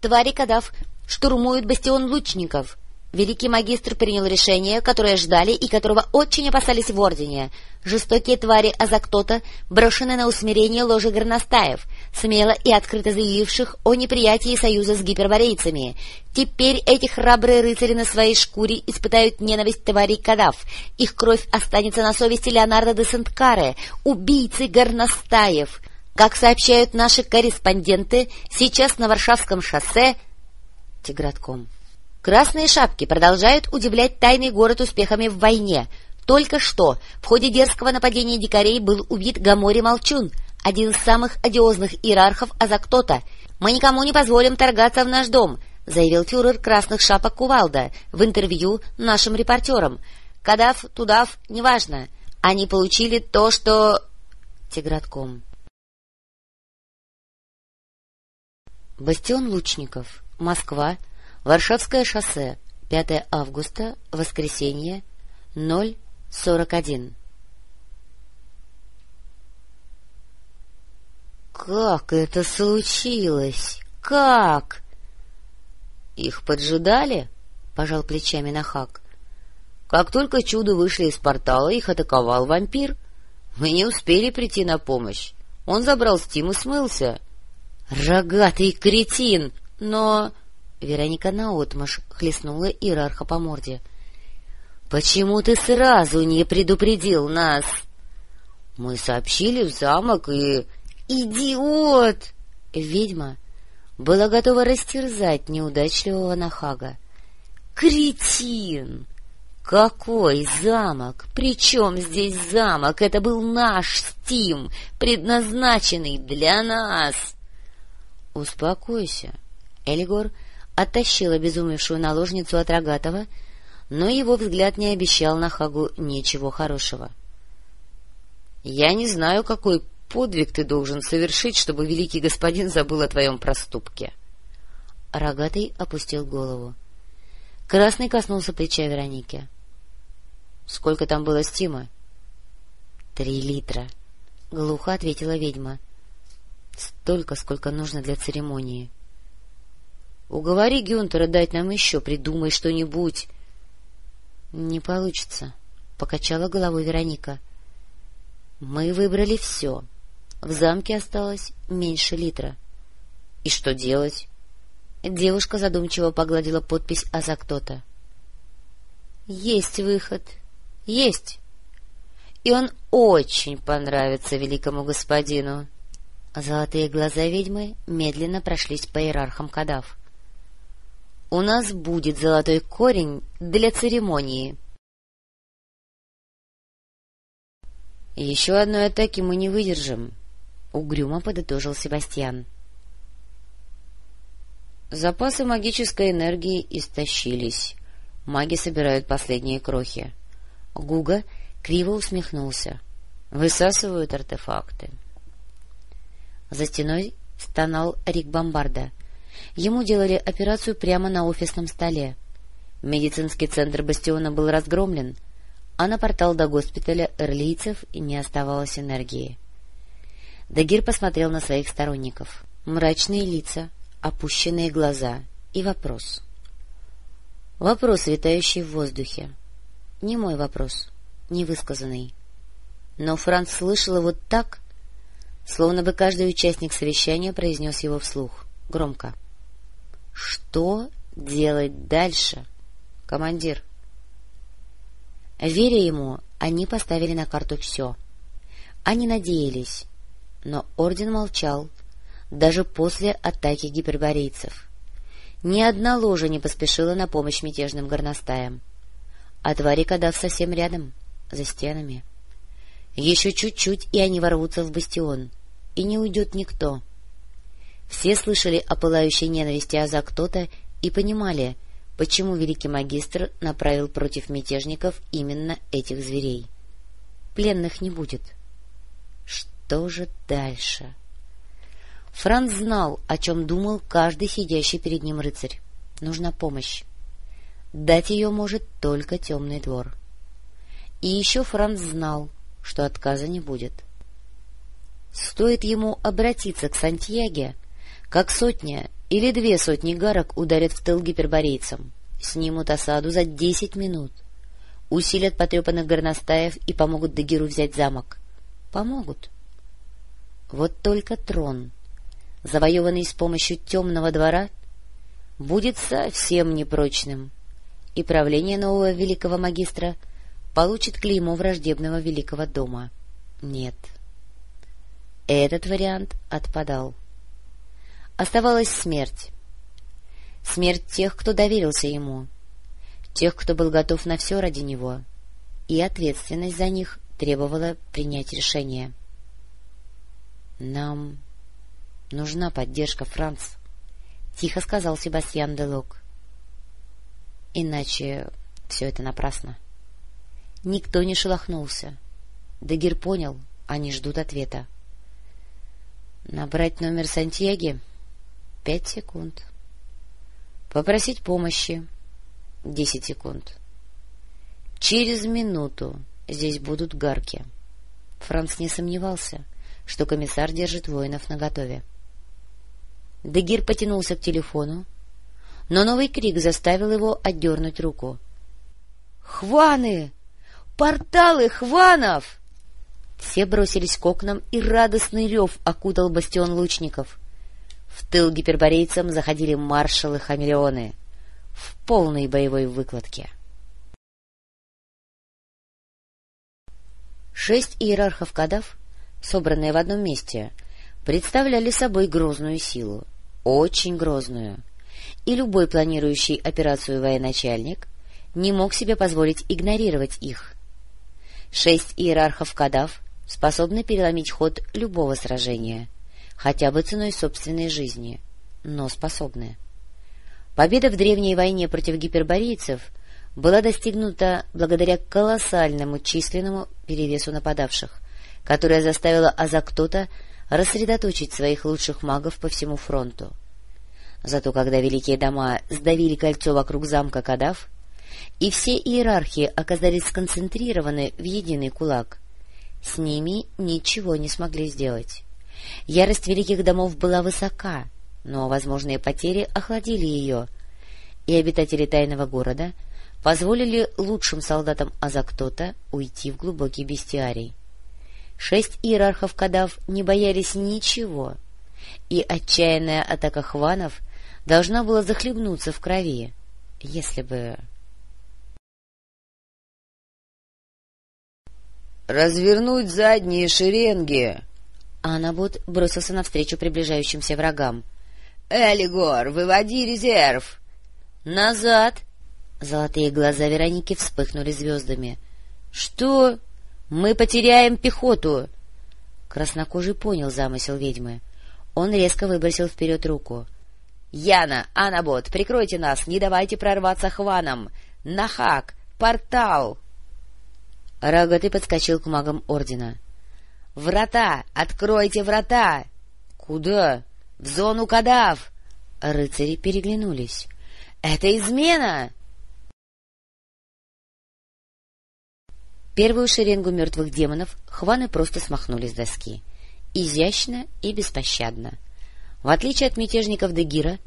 Твари Кадав штурмуют бастион лучников. Великий магистр принял решение, которое ждали и которого очень опасались в Ордене. Жестокие твари Азактота брошены на усмирение ложи горностаев, смело и открыто заявивших о неприятии союза с гиперборейцами. Теперь эти храбрые рыцари на своей шкуре испытают ненависть тварей Кадав. Их кровь останется на совести Леонардо де Сенткаре, убийцы горностаев. Как сообщают наши корреспонденты, сейчас на Варшавском шоссе... Тигратком. Красные шапки продолжают удивлять тайный город успехами в войне. Только что в ходе дерзкого нападения дикарей был убит Гамори Молчун, один из самых одиозных иерархов Азактота. «Мы никому не позволим торгаться в наш дом», — заявил фюрер Красных Шапок Кувалда в интервью нашим репортерам. «Кадав, Тудав, неважно. Они получили то, что...» Тигратком. Бастион Лучников, Москва, Варшавское шоссе, 5 августа, воскресенье, 0.41. «Как это случилось? Как?» «Их поджидали?» — пожал плечами Нахак. «Как только чудо вышли из портала, их атаковал вампир. Мы не успели прийти на помощь. Он забрал Стим и смылся». «Рогатый кретин! Но...» Вероника наотмашь хлестнула иерарха по морде. — Почему ты сразу не предупредил нас? — Мы сообщили в замок и... — Идиот! Ведьма была готова растерзать неудачливого Нахага. — Кретин! Какой замок? Причем здесь замок? Это был наш Стим, предназначенный для нас! — Успокойся. Элигор оттащил обезумевшую наложницу от Рогатова, но его взгляд не обещал Нахагу ничего хорошего. — Я не знаю, какой подвиг ты должен совершить, чтобы великий господин забыл о твоем проступке. Рогатый опустил голову. Красный коснулся плеча Вероники. — Сколько там было стима? — Три литра, — глухо ответила ведьма. — Столько, сколько нужно для церемонии. — Уговори Гюнтера дать нам еще, придумай что-нибудь. — Не получится, — покачала головой Вероника. — Мы выбрали все. В замке осталось меньше литра. — И что делать? Девушка задумчиво погладила подпись «Азактота». — Есть выход. Есть. И он очень понравится великому господину. Золотые глаза ведьмы медленно прошлись по иерархам кадав. — у нас будет золотой корень для церемонии. — Еще одной атаки мы не выдержим, — угрюмо подытожил Себастьян. Запасы магической энергии истощились. Маги собирают последние крохи. Гуга криво усмехнулся. Высасывают артефакты. За стеной стонал Рик Бомбарда. Ему делали операцию прямо на офисном столе. Медицинский центр Бастиона был разгромлен, а на портал до госпиталя эрлийцев не оставалось энергии. Дагир посмотрел на своих сторонников. Мрачные лица, опущенные глаза и вопрос. Вопрос, витающий в воздухе. Не мой вопрос, невысказанный. Но Франц слышал его так, словно бы каждый участник совещания произнес его вслух, громко. — что делать дальше, командир? Веря ему, они поставили на карту все. Они надеялись, но орден молчал, даже после атаки гиперборейцев. Ни одна ложа не поспешила на помощь мятежным горностаям. А твари Кадав совсем рядом, за стенами. Еще чуть-чуть, и они ворвутся в бастион, и не уйдет никто. Все слышали о пылающей ненависти Аза-кто-то и понимали, почему великий магистр направил против мятежников именно этих зверей. Пленных не будет. Что же дальше? Франц знал, о чем думал каждый сидящий перед ним рыцарь. Нужна помощь. Дать ее может только темный двор. И еще Франц знал, что отказа не будет. Стоит ему обратиться к Сантьяге, как сотня или две сотни гарок ударят в тыл гиперборейцам, снимут осаду за десять минут, усилят потрепанных горностаев и помогут Дагиру взять замок. Помогут. Вот только трон, завоеванный с помощью темного двора, будет совсем непрочным, и правление нового великого магистра получит клеймо враждебного великого дома. Нет. Этот вариант отпадал. Оставалась смерть. Смерть тех, кто доверился ему, тех, кто был готов на все ради него, и ответственность за них требовала принять решение. — Нам нужна поддержка, Франц, — тихо сказал Себастьян Делок. — Иначе все это напрасно. Никто не шелохнулся. Дагир понял, они ждут ответа. — Набрать номер Сантьяги? Пять секунд. Попросить помощи? Десять секунд. Через минуту здесь будут гарки. Франц не сомневался, что комиссар держит воинов наготове. Дегир потянулся к телефону, но новый крик заставил его отдернуть руку. — Хваны! Порталы Хванов! Все бросились к окнам, и радостный рев окутал бастион лучников. В тыл гиперборейцам заходили маршалы-хамелеоны в полной боевой выкладке. Шесть иерархов кадав, собранные в одном месте, представляли собой грозную силу, очень грозную, и любой планирующий операцию военачальник не мог себе позволить игнорировать их. Шесть иерархов кадав способны переломить ход любого сражения — хотя бы ценой собственной жизни, но способны. Победа в древней войне против гиперборейцев была достигнута благодаря колоссальному численному перевесу нападавших, которая заставила Азактота рассредоточить своих лучших магов по всему фронту. Зато когда великие дома сдавили кольцо вокруг замка Кадав, и все иерархии оказались сконцентрированы в единый кулак, с ними ничего не смогли сделать. Ярость великих домов была высока, но возможные потери охладили ее, и обитатели тайного города позволили лучшим солдатам Азактота уйти в глубокий бестиарий. Шесть иерархов Кадав не боялись ничего, и отчаянная атака хванов должна была захлебнуться в крови, если бы... «Развернуть задние шеренги!» Анабот бросился навстречу приближающимся врагам. — Элигор, выводи резерв! — Назад! Золотые глаза Вероники вспыхнули звездами. — Что? Мы потеряем пехоту! Краснокожий понял замысел ведьмы. Он резко выбросил вперед руку. — Яна, Анабот, прикройте нас, не давайте прорваться хванам! Нахак! Портал! Рогатый подскочил к магам Ордена. — «Врата! Откройте врата!» «Куда?» «В зону кадав!» Рыцари переглянулись. «Это измена!» Первую шеренгу мертвых демонов хваны просто смахнули с доски. Изящно и беспощадно. В отличие от мятежников Дегира,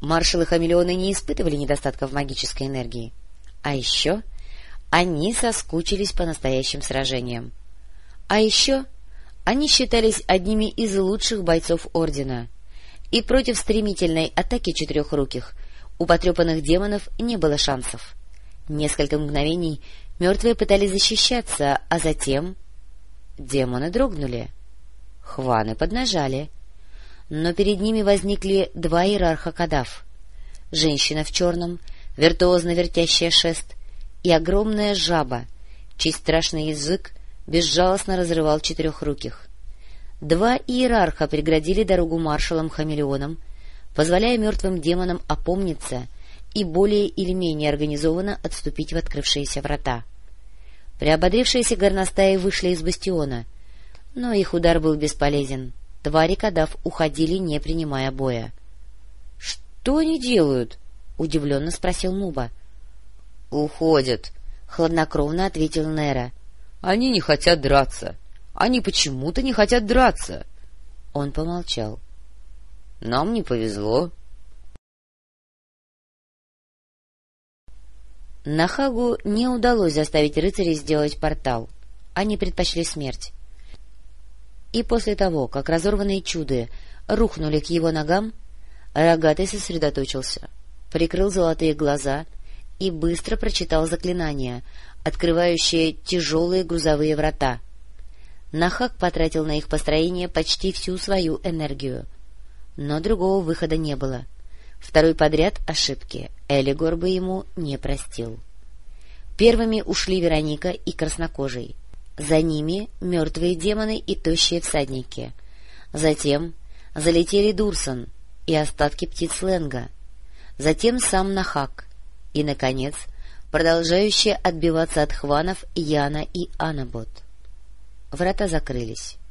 маршалы-хамелеоны не испытывали недостатка в магической энергии. А еще они соскучились по настоящим сражениям. А еще они считались одними из лучших бойцов Ордена, и против стремительной атаки четырехруких у потрепанных демонов не было шансов. Несколько мгновений мертвые пытались защищаться, а затем демоны дрогнули. Хваны поднажали. Но перед ними возникли два иерарха кадав. Женщина в черном, виртуозно вертящая шест, и огромная жаба, чей страшный язык безжалостно разрывал четырехруких. Два иерарха преградили дорогу маршалам-хамелеонам, позволяя мертвым демонам опомниться и более или менее организованно отступить в открывшиеся врата. Приободрившиеся горностаи вышли из бастиона, но их удар был бесполезен. Твари кадав уходили, не принимая боя. — Что они делают? — удивленно спросил Муба. — «Уходят», — хладнокровно ответил Нера. «Они не хотят драться. Они почему-то не хотят драться». Он помолчал. «Нам не повезло». Нахагу не удалось заставить рыцарей сделать портал. Они предпочли смерть. И после того, как разорванные чуды рухнули к его ногам, Рогатый сосредоточился, прикрыл золотые глаза — и быстро прочитал заклинание, открывающее тяжелые грузовые врата. Нахак потратил на их построение почти всю свою энергию. Но другого выхода не было. Второй подряд ошибки Элигор бы ему не простил. Первыми ушли Вероника и Краснокожий. За ними мертвые демоны и тощие всадники. Затем залетели Дурсон и остатки птиц Ленга. Затем сам Нахак. И, наконец, продолжающие отбиваться от хванов Яна и Анабот. Врата закрылись.